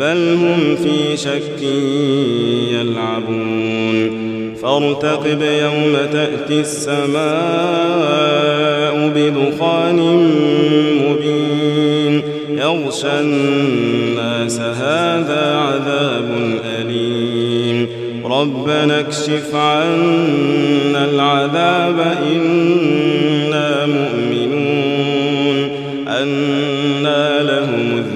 بل هم في شك يلعبون. فارتقب يوم تأتي السماء بدخان مبين. يغشى الناس هذا عذاب أليم. ربنا اكشف عنا العذاب إنا مؤمنون. أنا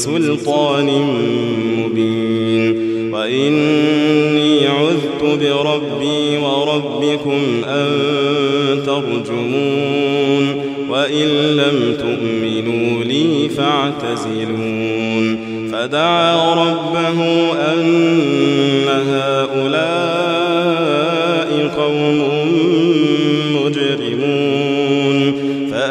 بسلطان مبين. وإني عذت بربي وربكم أن ترجمون. وإن لم تؤمنوا لي فاعتزلون. فدعا ربه أن هؤلاء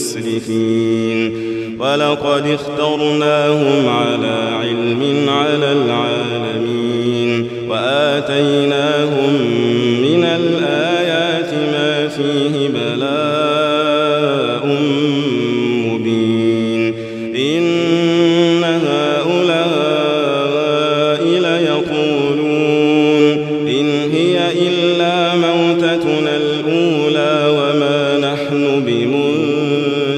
المسرفين. ولقد اخترناهم على علم على العالمين. وآتيناهم من الآيات ما فيه بلاء مبين. إن هؤلاء ليقولون إن هي إلا موتتنا الأولى وما نحن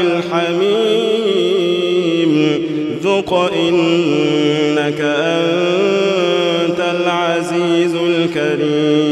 الحميم. ذق إنك أنت العزيز الكريم.